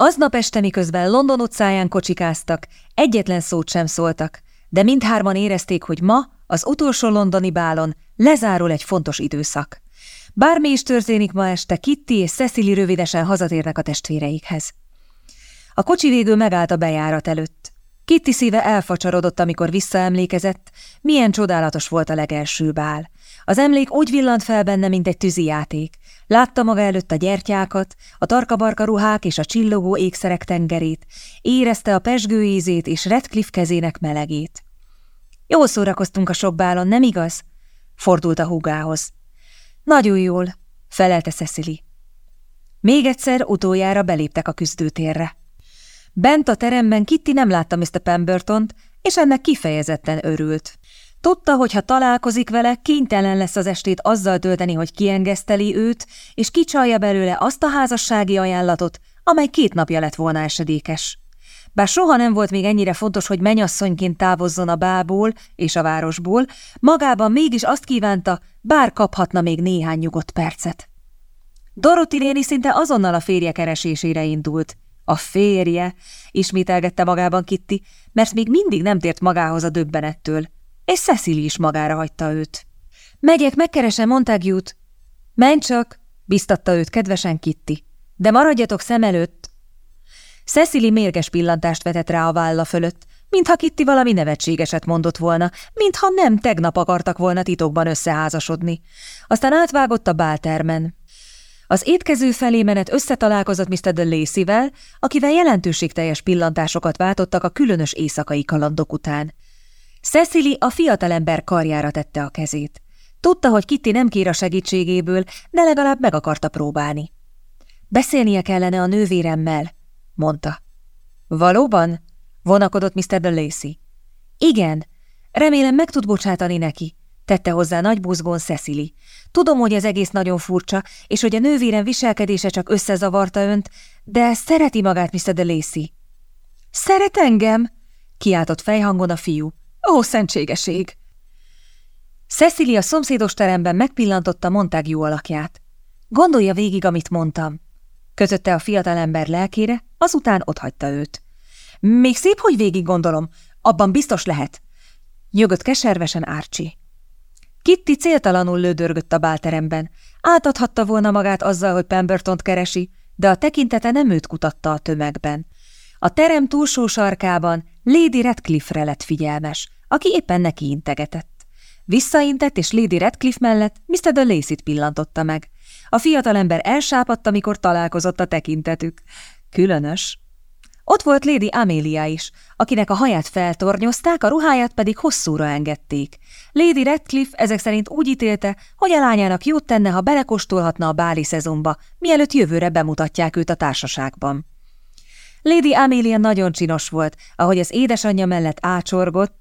Aznap este, miközben London utcáján kocsikáztak, egyetlen szót sem szóltak, de mindhárman érezték, hogy ma, az utolsó londoni bálon lezárul egy fontos időszak. Bármi is történik ma este, Kitty és Cecily rövidesen hazatérnek a testvéreikhez. A kocsi végül megállt a bejárat előtt. Kitty szíve elfacsarodott, amikor visszaemlékezett, milyen csodálatos volt a legelső bál. Az emlék úgy villant fel benne, mint egy tűzijáték. Látta maga előtt a gyertyákat, a tarkabarka ruhák és a csillogó ékszerek tengerét, érezte a pesgő ízét és Redcliffe kezének melegét. Jól szórakoztunk a sok bálon, nem igaz? Fordult a húgához. Nagyon jól, felelte Cecily. Még egyszer utoljára beléptek a küzdőtérre. Bent a teremben Kitty nem látta Mr. Pembertont, és ennek kifejezetten örült. Tudta, hogy ha találkozik vele, kénytelen lesz az estét azzal tölteni, hogy kiengeszteli őt, és kicsalja belőle azt a házassági ajánlatot, amely két napja lett volna esedékes. Bár soha nem volt még ennyire fontos, hogy menyasszonyként távozzon a bából és a városból, magában mégis azt kívánta, bár kaphatna még néhány nyugodt percet. Dorothy néni szinte azonnal a férje keresésére indult. A férje, ismételgette magában Kitty, mert még mindig nem tért magához a döbbenettől, és Cecily is magára hagyta őt. Megyek, megkeresem Montague-t. Menj csak, biztatta őt kedvesen Kitty, de maradjatok szem előtt. Cecily mérges pillantást vetett rá a válla fölött, mintha Kitty valami nevetségeset mondott volna, mintha nem tegnap akartak volna titokban összeházasodni. Aztán átvágott a báltermen. Az étkező felé menet összetalálkozott Mr. de Lacey-vel, akivel jelentőségteljes pillantásokat váltottak a különös éjszakai kalandok után. Cecily a fiatalember karjára tette a kezét. Tudta, hogy Kitty nem kér a segítségéből, de legalább meg akarta próbálni. Beszélnie kellene a nővéremmel, mondta. Valóban? vonakodott Mr. de Lacey. Igen, remélem meg tud bocsátani neki, tette hozzá nagy buzgón Cecily. Tudom, hogy ez egész nagyon furcsa, és hogy a nővérem viselkedése csak összezavarta önt, de szereti magát Mr. de Lacey. Szeret engem? kiáltott fejhangon a fiú. Ó, szentségeség! Cecily a szomszédos teremben megpillantotta Montague alakját. Gondolja végig, amit mondtam. Kötötte a fiatalember lelkére, azután otthagyta őt. Még szép, hogy végig gondolom, abban biztos lehet. Nyögött keservesen Árcsi. Kitty céltalanul lődörgött a bálteremben. Átadhatta volna magát azzal, hogy Pembertont keresi, de a tekintete nem őt kutatta a tömegben. A terem túlsó sarkában Lady Redcliffe-re lett figyelmes, aki éppen neki integetett. Visszaintett, és Lady Redcliffe mellett Mr. de Lacey-t pillantotta meg. A fiatalember elsápadt, amikor találkozott a tekintetük. Különös. Ott volt Lady Amelia is, akinek a haját feltornyozták, a ruháját pedig hosszúra engedték. Lady Redcliffe ezek szerint úgy ítélte, hogy a lányának jót tenne, ha belekóstolhatna a báli szezonba, mielőtt jövőre bemutatják őt a társaságban. Lady Amelia nagyon csinos volt, ahogy az édesanyja mellett ácsorgott,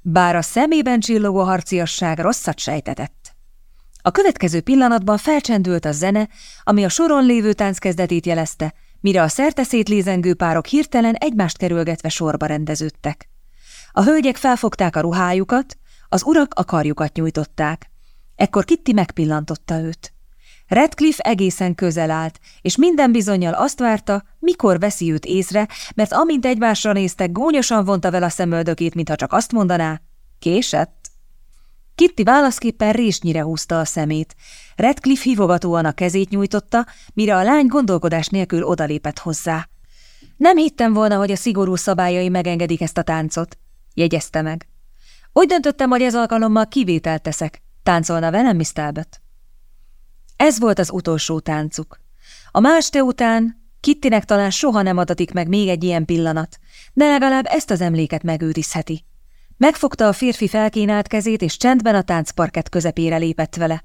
bár a szemében csillogó harciasság rosszat sejtetett. A következő pillanatban felcsendült a zene, ami a soron lévő tánc kezdetét jelezte, mire a szerteszét lézengő párok hirtelen egymást kerülgetve sorba rendeződtek. A hölgyek felfogták a ruhájukat, az urak a karjukat nyújtották. Ekkor Kitty megpillantotta őt. Redcliffe egészen közel állt, és minden bizonyal azt várta, mikor veszi őt észre, mert amint egymásra néztek, gónyosan vonta vele a szemöldökét, mintha csak azt mondaná, késett. Kitty válaszképpen résnyire húzta a szemét. Redcliffe hívogatóan a kezét nyújtotta, mire a lány gondolkodás nélkül odalépett hozzá. Nem hittem volna, hogy a szigorú szabályai megengedik ezt a táncot, jegyezte meg. Úgy döntöttem, hogy ez alkalommal kivételt teszek. Táncolna velem, Miss Talbot? Ez volt az utolsó táncuk. A más te után Kittinek talán soha nem adatik meg még egy ilyen pillanat, de legalább ezt az emléket megőrizheti. Megfogta a férfi felkínált kezét, és csendben a táncparket közepére lépett vele.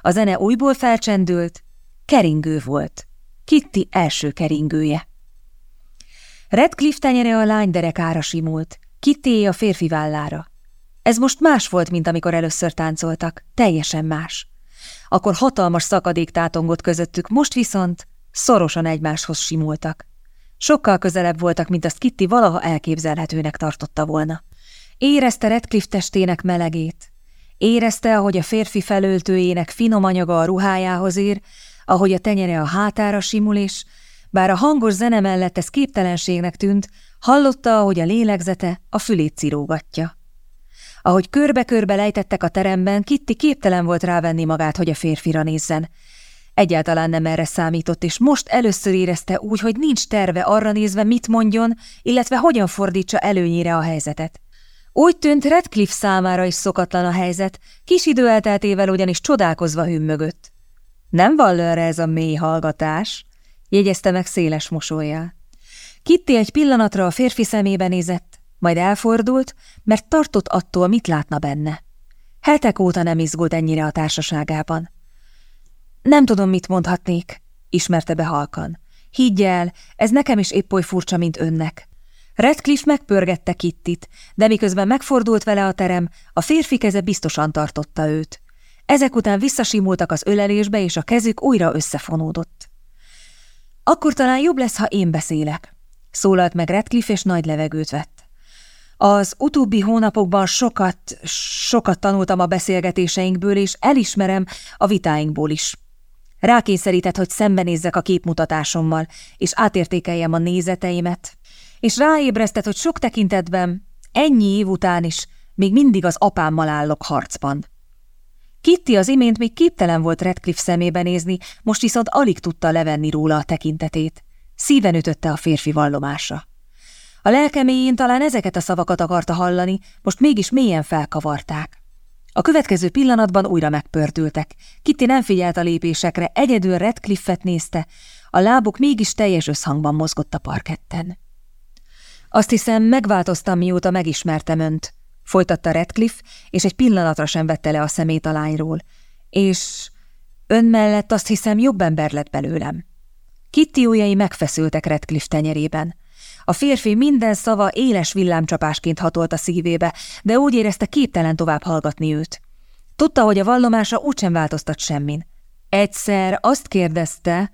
A zene újból felcsendült, keringő volt. Kitty első keringője. Redcliffe tenyere a lány derekára simult, Kitty a férfi vállára. Ez most más volt, mint amikor először táncoltak, teljesen más. Akkor hatalmas szakadék tátongott közöttük, most viszont szorosan egymáshoz simultak. Sokkal közelebb voltak, mint azt Kitty valaha elképzelhetőnek tartotta volna. Érezte Redcliffe testének melegét. Érezte, ahogy a férfi felöltőjének finom anyaga a ruhájához ér, ahogy a tenyere a hátára simul, és Bár a hangos zene mellett ez képtelenségnek tűnt, hallotta, hogy a lélegzete a fülét cirógatja. Ahogy körbe-körbe lejtettek a teremben, Kitty képtelen volt rávenni magát, hogy a férfira nézzen. Egyáltalán nem erre számított, és most először érezte úgy, hogy nincs terve arra nézve, mit mondjon, illetve hogyan fordítsa előnyire a helyzetet. Úgy tűnt Redcliffe számára is szokatlan a helyzet, kis idő elteltével ugyanis csodálkozva hümmögött. Nem vall erre ez a mély hallgatás, jegyezte meg széles mosolyjal. Kitty egy pillanatra a férfi szemébe nézett, majd elfordult, mert tartott attól, mit látna benne. Hetek óta nem izgult ennyire a társaságában. Nem tudom, mit mondhatnék, ismerte be halkan. Higgy el, ez nekem is épp oly furcsa, mint önnek. Redcliffe megpörgette Kittit, de miközben megfordult vele a terem, a férfi keze biztosan tartotta őt. Ezek után visszasimultak az ölelésbe, és a kezük újra összefonódott. Akkor talán jobb lesz, ha én beszélek, szólalt meg Redcliffe, és nagy levegőt vett. Az utóbbi hónapokban sokat, sokat tanultam a beszélgetéseinkből, és elismerem a vitáinkból is. Rákényszerített, hogy szembenézzek a képmutatásommal, és átértékeljem a nézeteimet, és ráébresztett, hogy sok tekintetben, ennyi év után is, még mindig az apámmal állok harcban. Kitty az imént még képtelen volt Redcliffe szemébe nézni, most viszont alig tudta levenni róla a tekintetét. Szíven ütötte a férfi vallomása. A lelkeméjén talán ezeket a szavakat akarta hallani, most mégis mélyen felkavarták. A következő pillanatban újra megpördültek. Kitty nem figyelt a lépésekre, egyedül Redcliffe-et nézte, a lábuk mégis teljes összhangban mozgott a parketten. Azt hiszem, megváltoztam, mióta megismertem önt, folytatta Redcliffe, és egy pillanatra sem vette le a szemét a lányról. És ön mellett azt hiszem, jobb ember lett belőlem. Kitty ujjai megfeszültek Redcliffe tenyerében. A férfi minden szava éles villámcsapásként hatolt a szívébe, de úgy érezte képtelen tovább hallgatni őt. Tudta, hogy a vallomása úgysem változtat semmin. Egyszer azt kérdezte,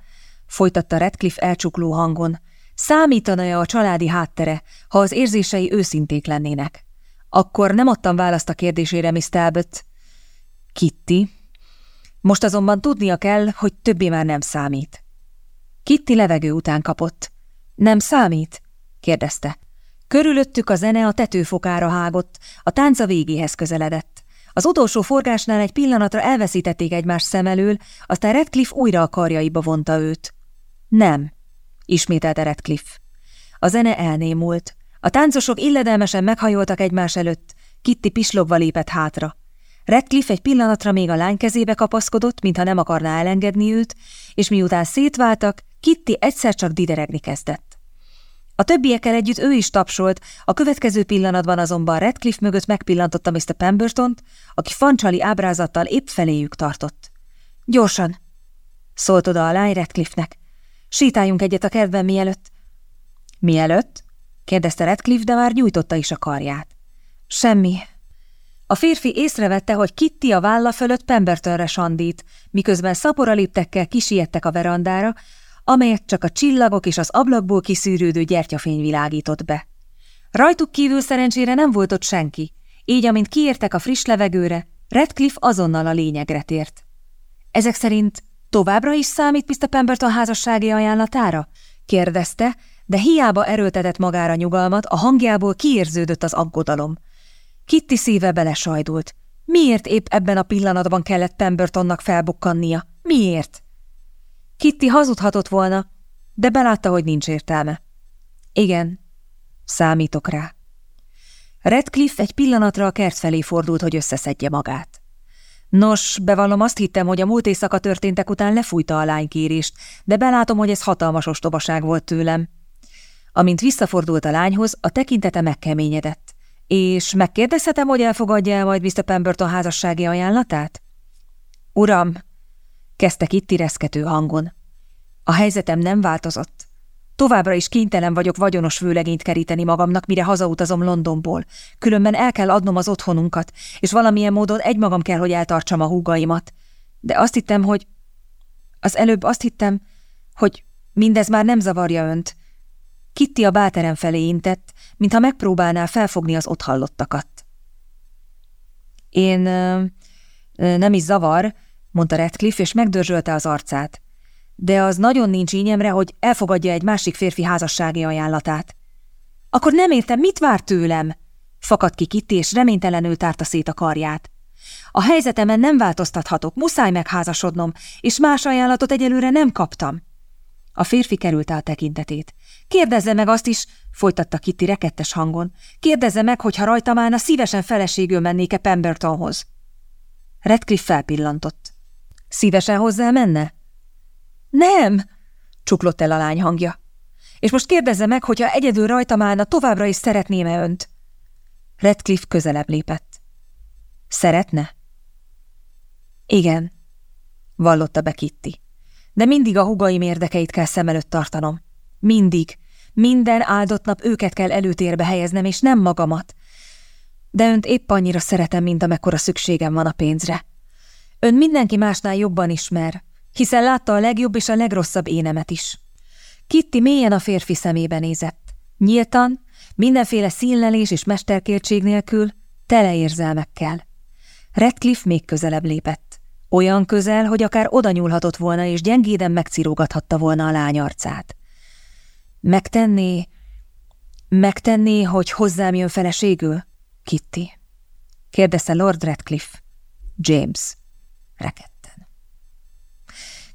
folytatta Redcliffe elcsukló hangon, számítana-e a családi háttere, ha az érzései őszinték lennének. Akkor nem adtam választ a kérdésére, Miss Talbot. Kitty. Most azonban tudnia kell, hogy többé már nem számít. Kitty levegő után kapott. Nem számít? kérdezte. Körülöttük a zene a tetőfokára hágott, a tánca végéhez közeledett. Az utolsó forgásnál egy pillanatra elveszítették egymás szem elől, aztán Redcliffe újra a karjaiba vonta őt. Nem, ismételte Redcliffe. A zene elnémult. A táncosok illedelmesen meghajoltak egymás előtt, Kitty pislogva lépett hátra. Redcliffe egy pillanatra még a lány kezébe kapaszkodott, mintha nem akarná elengedni őt, és miután szétváltak, Kitty egyszer csak dideregni kezdett. A többiekkel együtt ő is tapsolt, a következő pillanatban azonban Redcliffe mögött megpillantotta Mr. Pemberton-t, aki fancsali ábrázattal épp feléjük tartott. Gyorsan! szólt oda a lány Redcliffe-nek. Sétáljunk egyet a kertben mielőtt. Mielőtt? kérdezte Redcliffe, de már nyújtotta is a karját. Semmi. A férfi észrevette, hogy Kitty a válla fölött Pembertonre sandít, miközben szapora léptekkel kisiettek a verandára, amelyet csak a csillagok és az ablakból kiszűrődő gyertyafény világított be. Rajtuk kívül szerencsére nem volt ott senki, így amint kiértek a friss levegőre, Redcliffe azonnal a lényegre tért. Ezek szerint továbbra is számít Mr. Pemberton házassági ajánlatára? kérdezte, de hiába erőltetett magára nyugalmat, a hangjából kiérződött az aggodalom. Kitty szíve belesajdult. Miért épp ebben a pillanatban kellett Pembertonnak felbukkannia? Miért? Kitty hazudhatott volna, de belátta, hogy nincs értelme. Igen, számítok rá. Redcliffe egy pillanatra a kert felé fordult, hogy összeszedje magát. Nos, bevallom, azt hittem, hogy a múlt éjszaka történtek után lefújta a lánykérést, de belátom, hogy ez hatalmas ostobaság volt tőlem. Amint visszafordult a lányhoz, a tekintete megkeményedett. És megkérdezhetem, hogy elfogadja el majd Mr. Pemberton házassági ajánlatát? Uram, kezdte Kitty reszkető hangon. A helyzetem nem változott. Továbbra is kénytelen vagyok vagyonos vőlegényt keríteni magamnak, mire hazautazom Londonból. Különben el kell adnom az otthonunkat, és valamilyen módon egymagam kell, hogy eltartsam a húgaimat. De azt hittem, hogy... Az előbb azt hittem, hogy mindez már nem zavarja önt. Kitty a báterem felé intett, mintha megpróbálná felfogni az ott hallottakat. Én... nem is zavar, mondta Redcliffe, és megdörzsölte az arcát. De az nagyon nincs ínyemre, hogy elfogadja egy másik férfi házassági ajánlatát. Akkor nem értem, mit vár tőlem? Fakadt ki Kitty, és reménytelenül tárta szét a karját. A helyzetemen nem változtathatok, muszáj megházasodnom, és más ajánlatot egyelőre nem kaptam. A férfi kerülte a tekintetét. Kérdezze meg azt is, folytatta Kitty rekettes hangon. Kérdezze meg, hogyha rajtam állna, szívesen feleségül mennék-e Pembertonhoz. Redcliffe felpillantott. Szívesen hozzá menne? Nem, csuklott el a lány hangja. És most kérdezze meg, hogyha egyedül rajtam állna, továbbra is szeretném-e önt? Redcliffe közelebb lépett. Szeretne? Igen, vallotta be Kitty. De mindig a hugaim érdekeit kell szem előtt tartanom. Mindig. Minden áldott nap őket kell előtérbe helyeznem, és nem magamat. De önt épp annyira szeretem, mint amekkora szükségem van a pénzre. Ön mindenki másnál jobban ismer, hiszen látta a legjobb és a legrosszabb énemet is. Kitty mélyen a férfi szemébe nézett. Nyíltan, mindenféle színlelés és mesterkértség nélkül, tele érzelmekkel. Redcliffe még közelebb lépett. Olyan közel, hogy akár oda nyúlhatott volna, és gyengéden megcirógathatta volna a lány arcát. Megtenné, megtenné, hogy hozzám jön feleségül? Kitty. Kérdezte Lord Redcliffe. James. Reketten.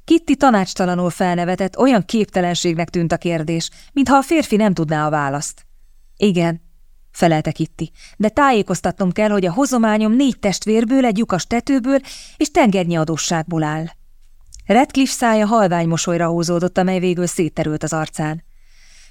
Kitty tanácstalanul felnevetett, olyan képtelenségnek tűnt a kérdés, mintha a férfi nem tudná a választ. Igen, felelte Kitty, de tájékoztatnom kell, hogy a hozományom négy testvérből, egy lyukas tetőből és tengernyi adósságból áll. Redcliffe szája halvány mosolyra húzódott, amely végül szétterült az arcán.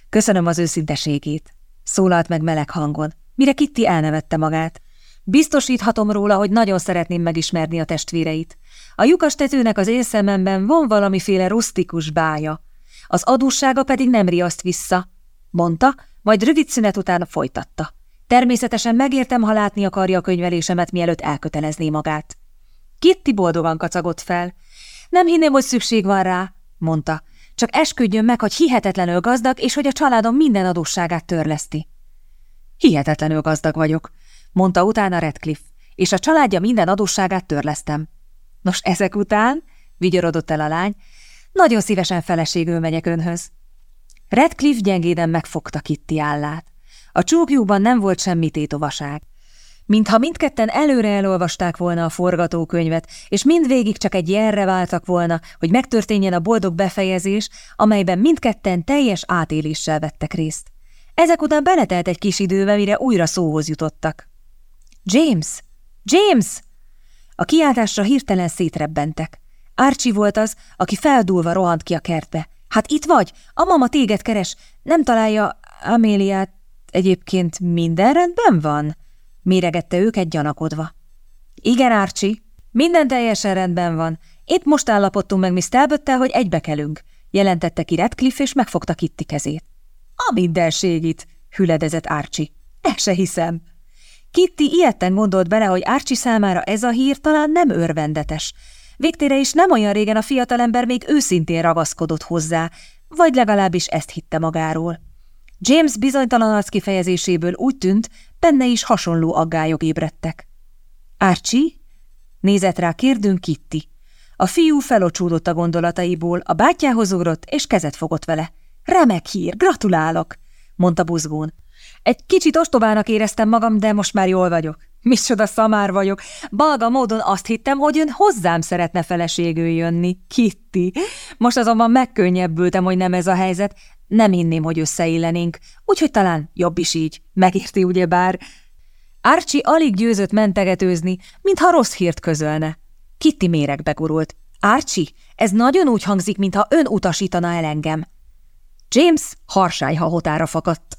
Köszönöm az őszinteségét, szólalt meg meleg hangon, mire Kitty elnevette magát. Biztosíthatom róla, hogy nagyon szeretném megismerni a testvéreit. A lyukas tetőnek az élszememben van valamiféle rustikus bája. Az adóssága pedig nem riaszt vissza, mondta, majd rövid szünet után folytatta. Természetesen megértem, ha látni akarja a könyvelésemet, mielőtt elkötelezné magát. Kitty boldogan kacagott fel. Nem hinném, hogy szükség van rá, mondta. Csak esküdjön meg, hogy hihetetlenül gazdag, és hogy a családom minden adósságát törleszti. Hihetetlenül gazdag vagyok, mondta utána Redcliffe, és a családja minden adósságát törlesztem. Nos, ezek után, vigyorodott el a lány, nagyon szívesen feleségül megyek önhöz. Redcliffe gyengéden megfogta Kitty állát. A csókjukban nem volt semmi tétovaság. Mintha mindketten előre elolvasták volna a forgatókönyvet, és mindvégig csak egy jelre váltak volna, hogy megtörténjen a boldog befejezés, amelyben mindketten teljes átéléssel vettek részt. Ezek után beletelt egy kis időbe, mire újra szóhoz jutottak. James! James! A kiáltásra hirtelen szétrebbentek. Archie volt az, aki feldúlva rohant ki a kertbe. Hát itt vagy? A mama téged keres. Nem találja Améliát. Egyébként minden rendben van? Méregette őket gyanakodva. Igen, Árcsi, minden teljesen rendben van. Épp most állapodtunk meg Miss Talbottel, hogy egybekelünk, jelentette ki Redcliffe, és megfogta Kitty kezét. A mindenségit, hüledezett Árcsi. El se hiszem. Kitty ilyetten gondolt bele, hogy Árcsi számára ez a hír talán nem örvendetes. Végtére is nem olyan régen a fiatalember még őszintén ragaszkodott hozzá, vagy legalábbis ezt hitte magáról. James bizonytalan arc kifejezéséből úgy tűnt, benne is hasonló aggályok ébredtek. Archie? Nézett rá kérdőn Kitty. A fiú felocsúdott a gondolataiból, a bátyjához ugrott, és kezet fogott vele. Remek hír, gratulálok, mondta buzgón. Egy kicsit ostobának éreztem magam, de most már jól vagyok. Micsoda szamár vagyok. Balga módon azt hittem, hogy ön hozzám szeretne feleségül jönni. Kitty. Most azonban megkönnyebbültem, hogy nem ez a helyzet. Nem hinném, hogy összeillenénk, úgyhogy talán jobb is így. Megérti ugyebár. Archie alig győzött mentegetőzni, mintha rossz hírt közölne. Kitty méregbe gurult. Archie, ez nagyon úgy hangzik, mintha ön utasítana el engem. James harsályha hotára fakadt.